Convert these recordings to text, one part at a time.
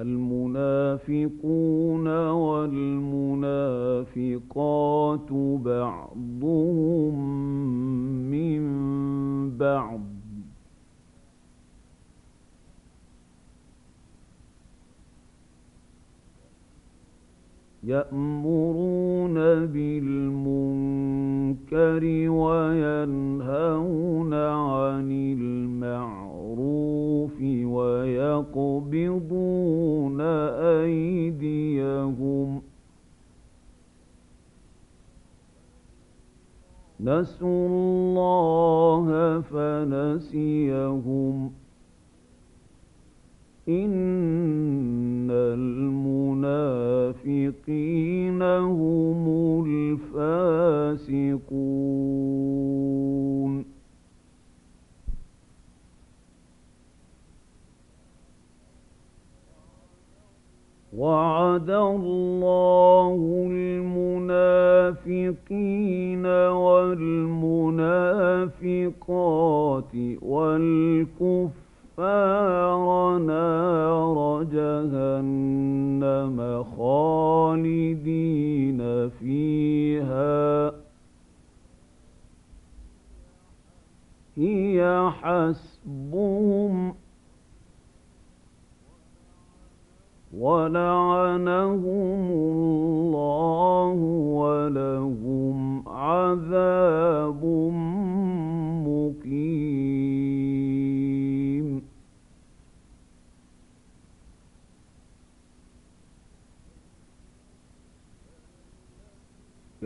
المنافقون والمنافقات بعضهم من بعض. يأمرون بالمنكر وينهون عن المعروف. ويقبضون أيديهم. نسوا الله فنسيهم. إن المنافقين هم الفاسقون. وعد الله المنافقين والمنافقات والكفر الكفار نار جهنم خالدين فيها. هي حسبهم ولعنهم الله ولهم عذاب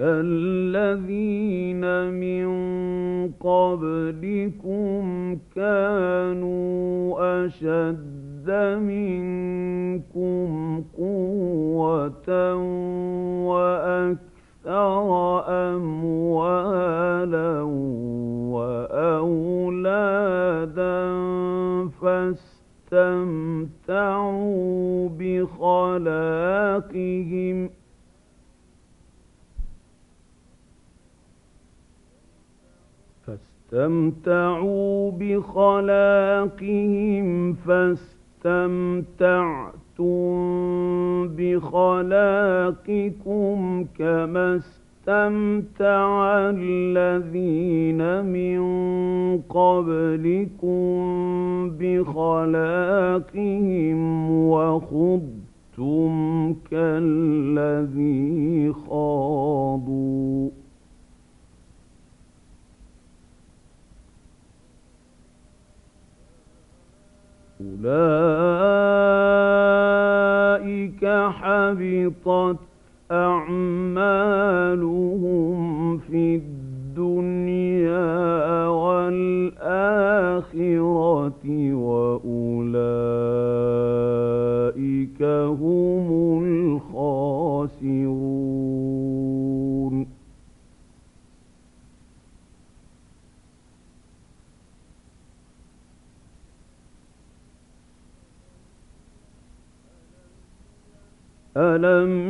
كالذين من قبلكم كانوا أشد منكم قوة وأكثر أموالا وأولادا فاستمتعوا بخلاقهم ۖ فاستمتعوا بخلاقهم فاستمتعتم بخلاقكم كما استمتع الذين من قبلكم بخلاقهم وخضتم كالذي خاضوا. أولئك حبطت أعمالهم في الدنيا والآخرة وأولئك ألم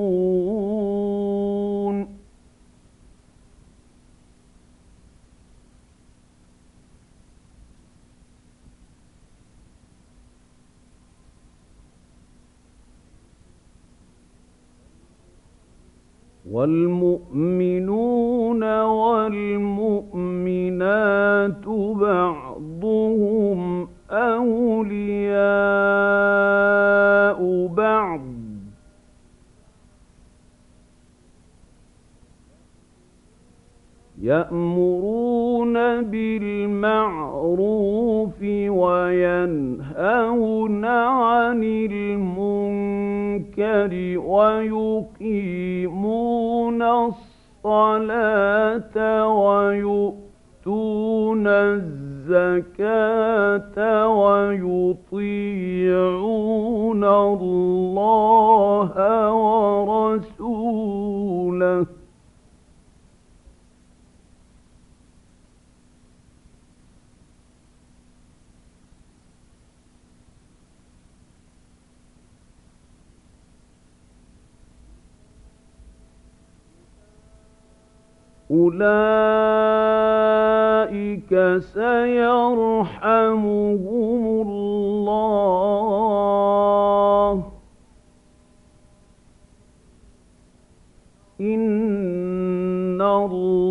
والمؤمنون والمؤمنات بعضهم أولياء بعض يأمرون بالمعروف وينهون عن المنكر ويقيمون الصلاة ويؤتون الزكاة ويطيعون الله ورسوله. أولئك سيرحمهم الله. إن الله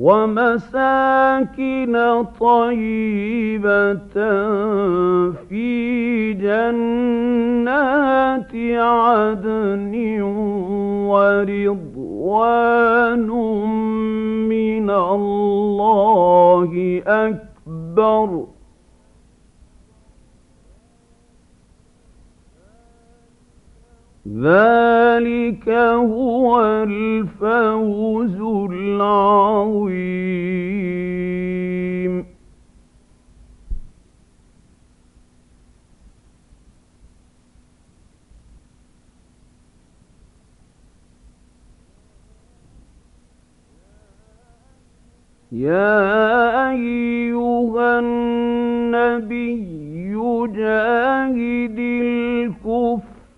ومساكن طيبة في جنات عدن ورضوان من الله أكبر. ذلك هو الفوز العظيم. يا أيها النبي جاهد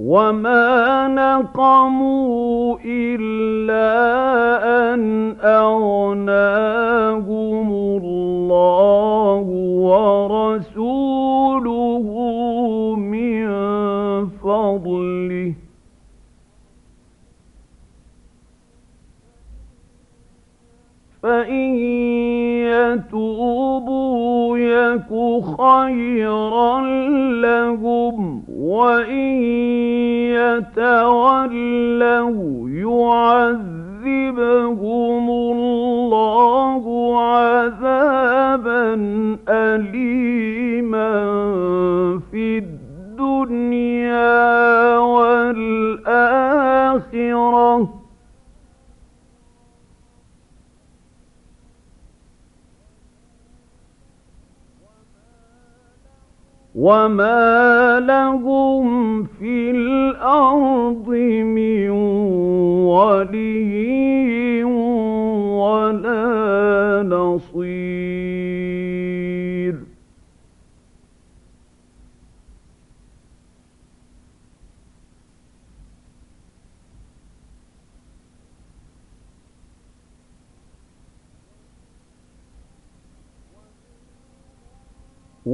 وما نقموا إلا أن أغناهم الله ورسوله من فضله فإن يتوبوا يك خيرا لهم وإن يتولوا يعذبهم الله عذابا أليما في الدنيا والآخرة وما لهم في الأرض من ولي ولا نصير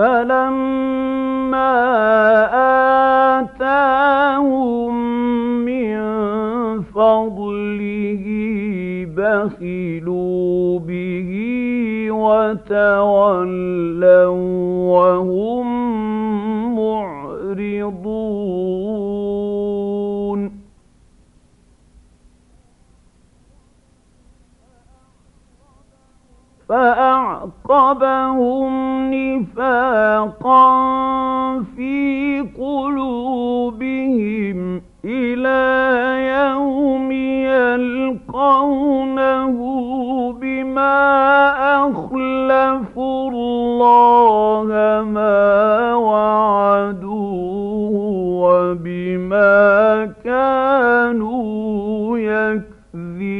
فلما آتاهم من فضله بخلوا به وتولوا وهم فأعقبهم نفاقا في قلوبهم إلى يوم يلقونه بما أخلفوا الله ما وعدوه وبما كانوا يكذبون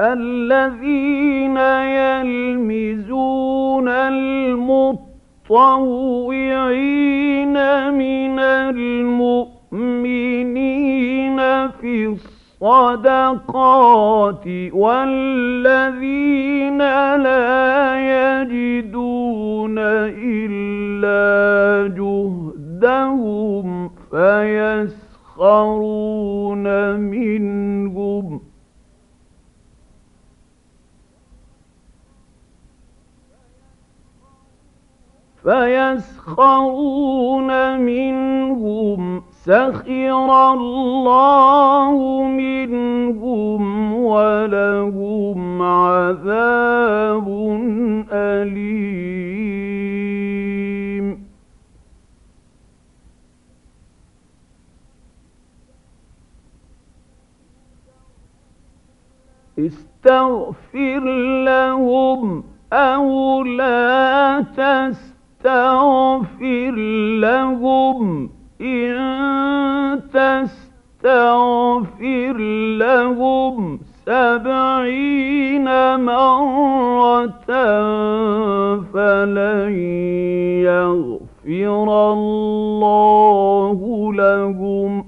الذين يلمزون المطوعين من المؤمنين في الصدقات والذين لا يجدون إلا جهدهم فيسخرون منهم فيسخرون منهم سخر الله منهم ولهم عذاب أليم. استغفر لهم أو لا تستغفر. تستغفر لهم إن تستغفر لهم سبعين مرة فلن يغفر الله لهم.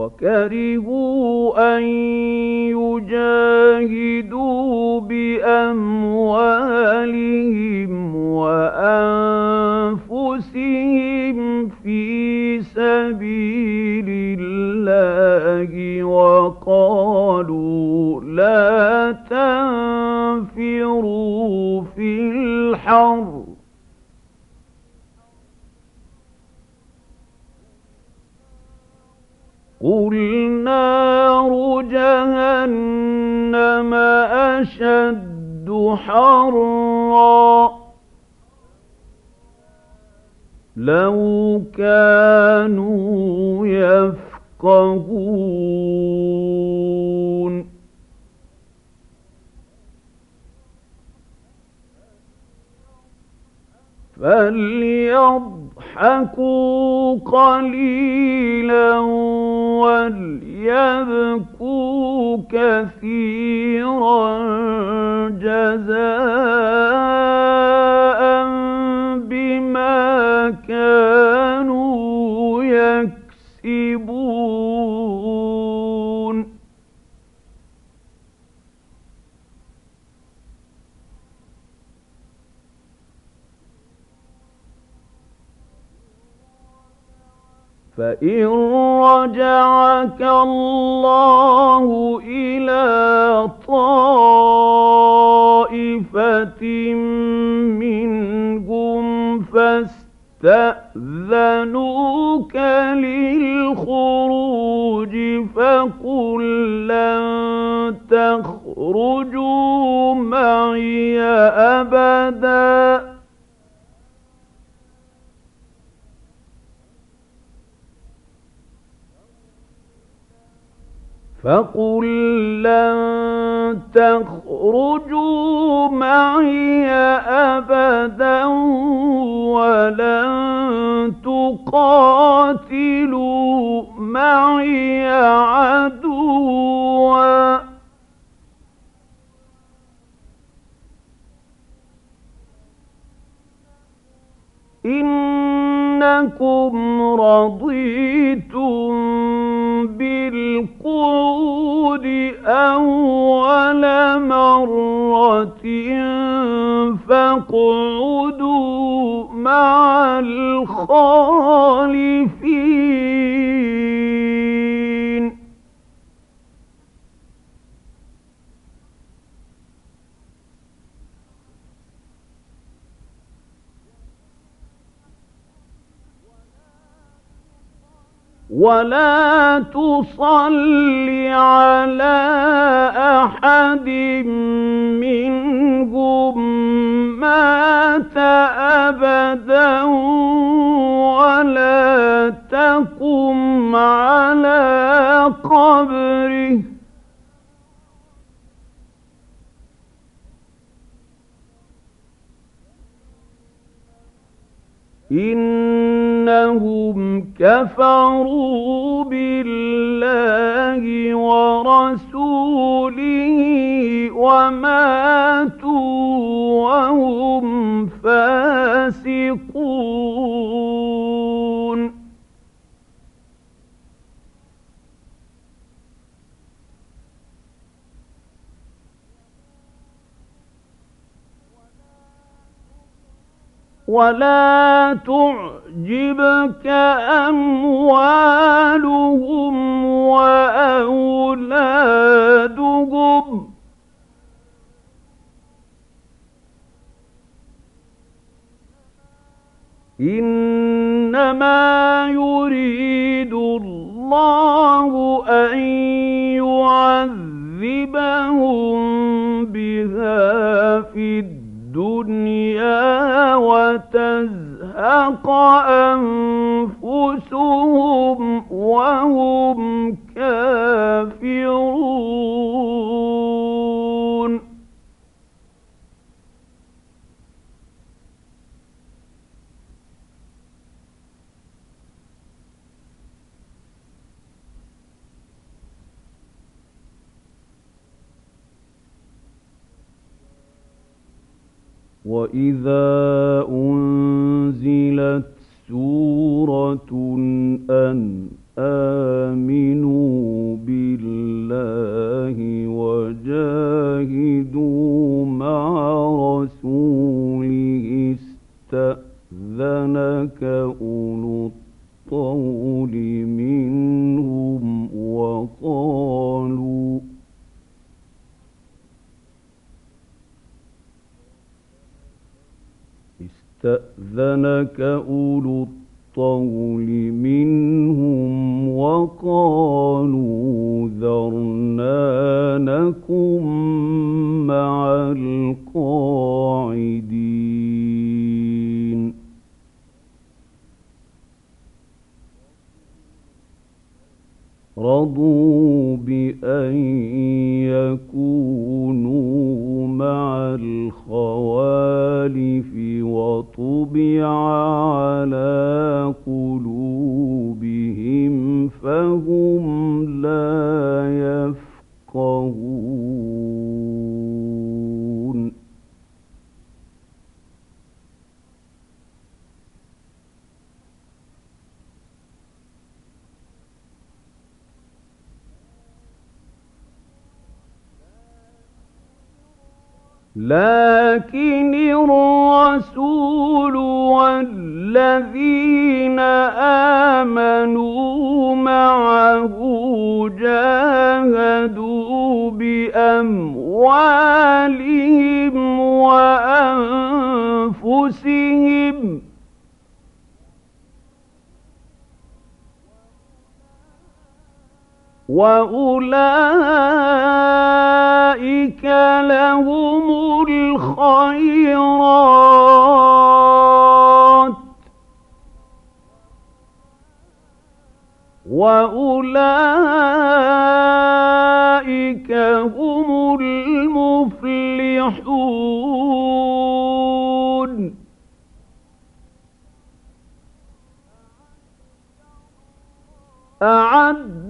وكرهوا أن يجاهدوا بأموالهم وأنفسهم في سبيل الله وقالوا لا تنفروا في الحر. قل نار جهنم أشد حرا لو كانوا يفقهون فليضحكوا قليلا وليبكوا كثيرا جزاء بما كانوا يكسبون. فإن رجعك الله إلى طائفة منهم فاستأذنوك للخروج فقل لن تخرجوا معي أبداً فقل لن تخرجوا معي أبدا ولن تقاتلوا معي عدوا إنكم رضيتم بالقعود أول مرة فاقعدوا مع الخالفين. ولا تصل على أحد منهم مات أبدا ولا تقم على قبره. إنهم كفروا بالله ورسوله وماتوا وهم فاسقون ولا تعجبك أموالهم وأولادهم؟ إنما يريد الله أن يعذبهم بها في الدنيا الدنيا وتزهق أنفسهم وهم كافرون وإذا أنزلت سورة أن آمنوا بالله وجاهدوا مع رسوله استأذنك أولو الطول منهم وقالوا استأذنك أولو الطول منهم وقالوا ذرنا نكن مع القاعدين. رضوا بأن يكونوا مع الخوالف وطبع على قلوبهم فهم لا يفقهون لكن الرسول والذين آمنوا معه جاهدوا بأموالهم وأنفسهم وأولئك لهم الخيرات وأولئك هم المفلحون أعد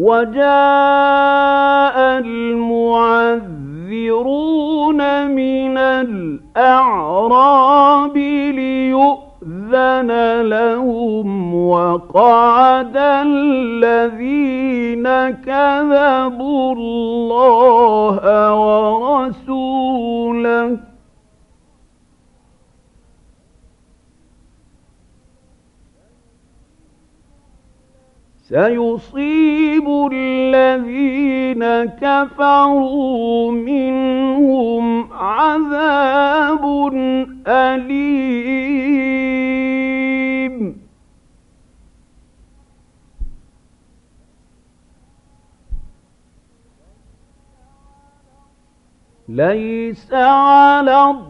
وجاء المعذرون من الأعراب ليؤذن لهم وقعد الذين كذبوا الله ورسوله سيصيب الذين كفروا منهم عذاب أليم. ليس على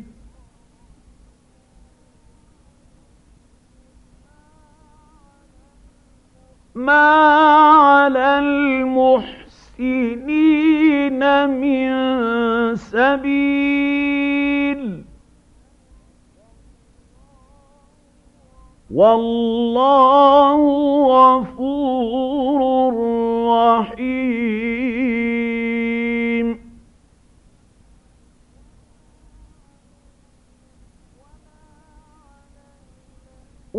ما على المحسنين من سبيل. والله غفور رحيم.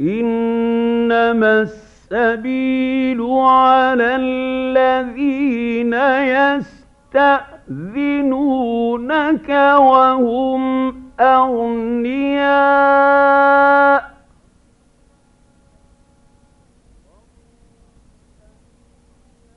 إنما السبيل على الذين يستأذنونك وهم أغنياء.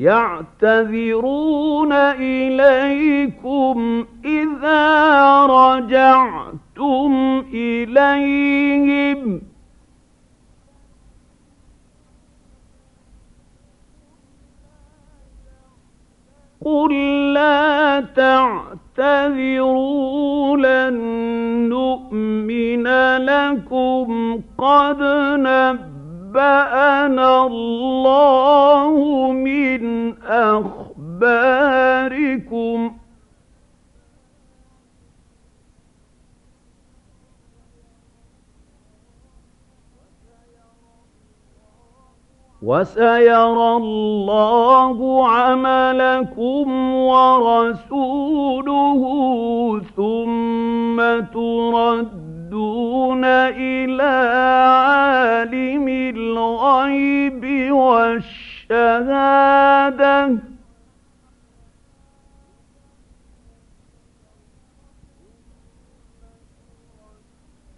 يعتذرون إليكم إذا رجعتم إليهم. قل لا تعتذروا لن نؤمن لكم قد نبأ نبأنا الله من أخباركم. وسيرى الله عملكم ورسوله ثم ترد يردون إلى عالم الغيب والشهادة.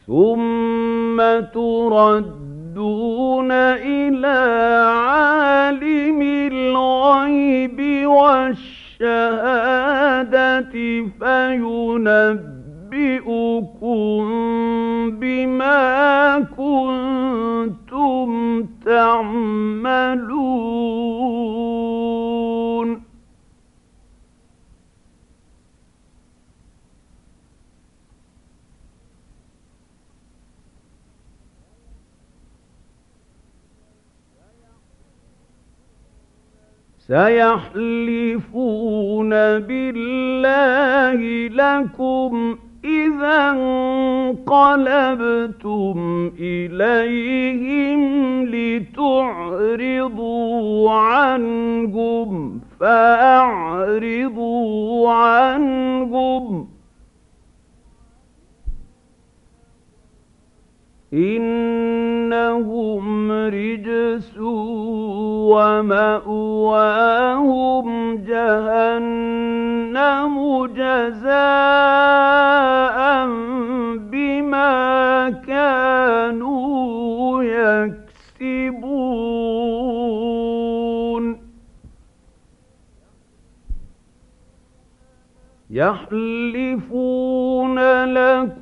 ثم تردون إلى عالم الغيب والشهادة فينبئ أُنَبِّئُكُم بِمَا كُنتُمْ تَعْمَلُونَ. سيحلفون بالله لكم. إذا انقلبتم إليهم لتعرضوا عنهم فأعرضوا عنهم. إنهم رجس ومأواهم جهنم جزاء بما كانوا يكسبون. يحلفون لكم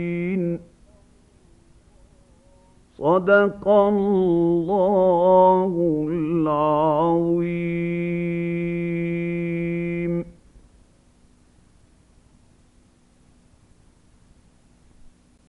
صدق الله العظيم.